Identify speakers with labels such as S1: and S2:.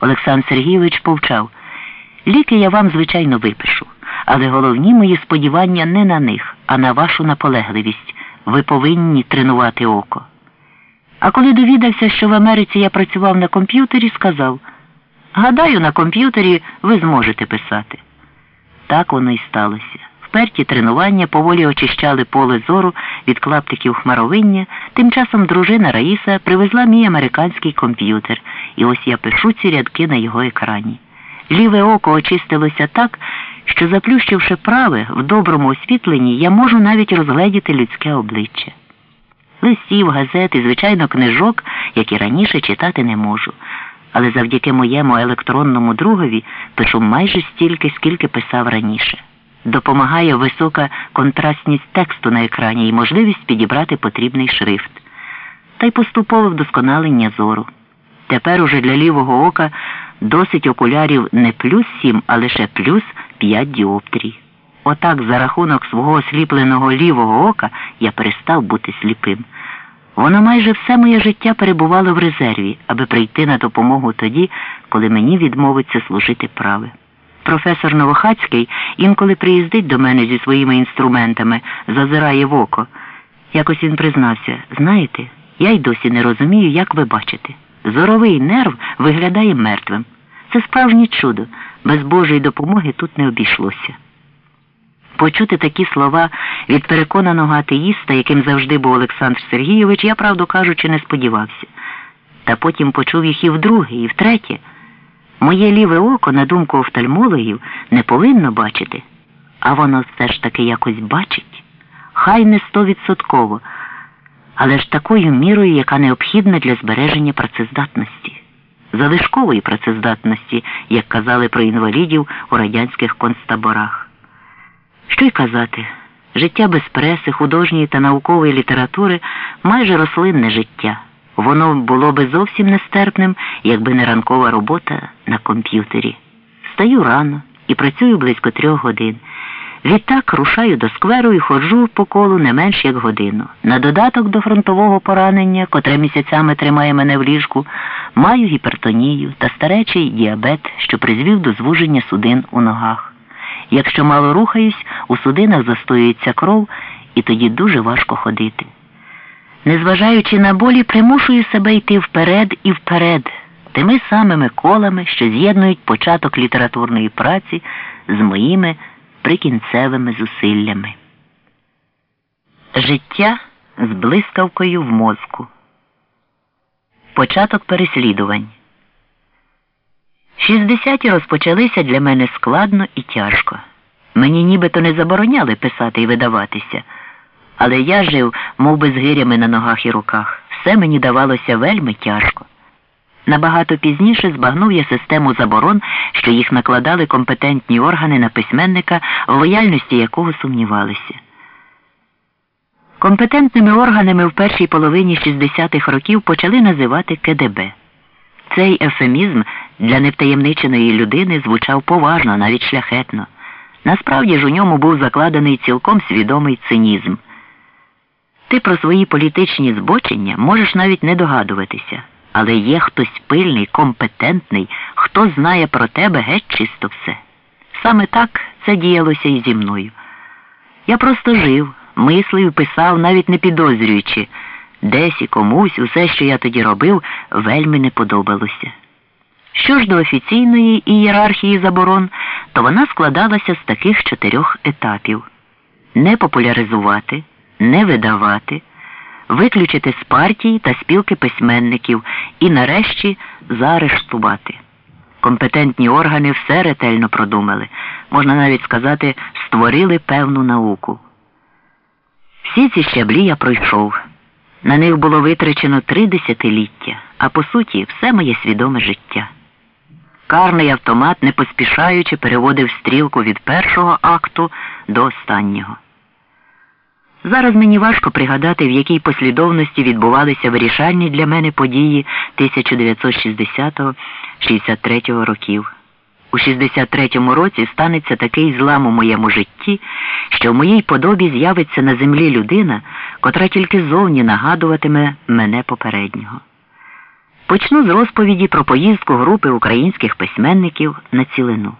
S1: Олександр Сергійович повчав. Ліки я вам, звичайно, випишу, але головні мої сподівання не на них, а на вашу наполегливість. Ви повинні тренувати око. А коли довідався, що в Америці я працював на комп'ютері, сказав Гадаю, на комп'ютері ви зможете писати. Так воно і сталося. Вперті тренування поволі очищали поле зору від клаптиків хмаровиння, тим часом дружина Раїса привезла мій американський комп'ютер, і ось я пишу ці рядки на його екрані. Ліве око очистилося так, що, заплющивши праве в доброму освітленні, я можу навіть розгледіти людське обличчя. Листів, газет і, звичайно, книжок, як і раніше, читати не можу. Але завдяки моєму електронному другові пишу майже стільки, скільки писав раніше. Допомагає висока контрастність тексту на екрані і можливість підібрати потрібний шрифт. Та й поступове вдосконалення зору. Тепер уже для лівого ока досить окулярів не плюс 7, а лише плюс 5 діоптрій. Отак, за рахунок свого осліпленого лівого ока, я перестав бути сліпим. Воно майже все моє життя перебувало в резерві, аби прийти на допомогу тоді, коли мені відмовиться служити праве. Професор Новохацький інколи приїздить до мене зі своїми інструментами, зазирає в око. Якось він признався, знаєте, я й досі не розумію, як ви бачите. Зоровий нерв виглядає мертвим. Це справжнє чудо. Без Божої допомоги тут не обійшлося. Почути такі слова від переконаного атеїста, яким завжди був Олександр Сергійович, я, правду кажучи, не сподівався. Та потім почув їх і вдруге, і втретє. Моє ліве око, на думку офтальмологів, не повинно бачити, а воно все ж таки якось бачить. Хай не стовідсотково, але ж такою мірою, яка необхідна для збереження працездатності, залишкової працездатності, як казали про інвалідів у радянських концтаборах. Що й казати, життя без преси, художньої та наукової літератури майже рослинне життя. Воно було би зовсім нестерпним, якби не ранкова робота на комп'ютері. Стаю рано і працюю близько трьох годин. Відтак рушаю до скверу і ходжу по колу не менш як годину. На додаток до фронтового поранення, котре місяцями тримає мене в ліжку, маю гіпертонію та старечий діабет, що призвів до звуження судин у ногах. Якщо мало рухаюсь, у судинах застоюється кров, і тоді дуже важко ходити. Незважаючи на болі, примушую себе йти вперед і вперед, тими самими колами, що з'єднують початок літературної праці з моїми прикінцевими зусиллями. Життя з блискавкою в мозку. Початок переслідувань. Шістдесяті розпочалися для мене складно і тяжко. Мені нібито не забороняли писати і видаватися, але я жив, мов би, з гирями на ногах і руках. Все мені давалося вельми тяжко. Набагато пізніше збагнув я систему заборон, що їх накладали компетентні органи на письменника, в лояльності якого сумнівалися. Компетентними органами в першій половині 60-х років почали називати КДБ. Цей ефемізм для невтаємниченої людини звучав поважно, навіть шляхетно. Насправді ж у ньому був закладений цілком свідомий цинізм. Ти про свої політичні збочення можеш навіть не догадуватися, але є хтось пильний, компетентний, хто знає про тебе геть чисто все. Саме так це діялося і зі мною. Я просто жив, мислив, писав, навіть не підозрюючи, десь і комусь усе, що я тоді робив, вельми не подобалося. Що ж до офіційної ієрархії заборон, то вона складалася з таких чотирьох етапів: не популяризувати, не видавати, виключити з партії та спілки письменників і нарешті заарештувати. Компетентні органи все ретельно продумали, можна навіть сказати, створили певну науку. Всі ці щаблі я пройшов. На них було витрачено три десятиліття, а по суті, все моє свідоме життя. Карний автомат, не поспішаючи, переводив стрілку від першого акту до останнього. Зараз мені важко пригадати, в якій послідовності відбувалися вирішальні для мене події 1960-63 років. У 63-му році станеться такий злам у моєму житті, що в моїй подобі з'явиться на землі людина, котра тільки зовні нагадуватиме мене попереднього. Почну з розповіді про поїздку групи українських письменників на цілину.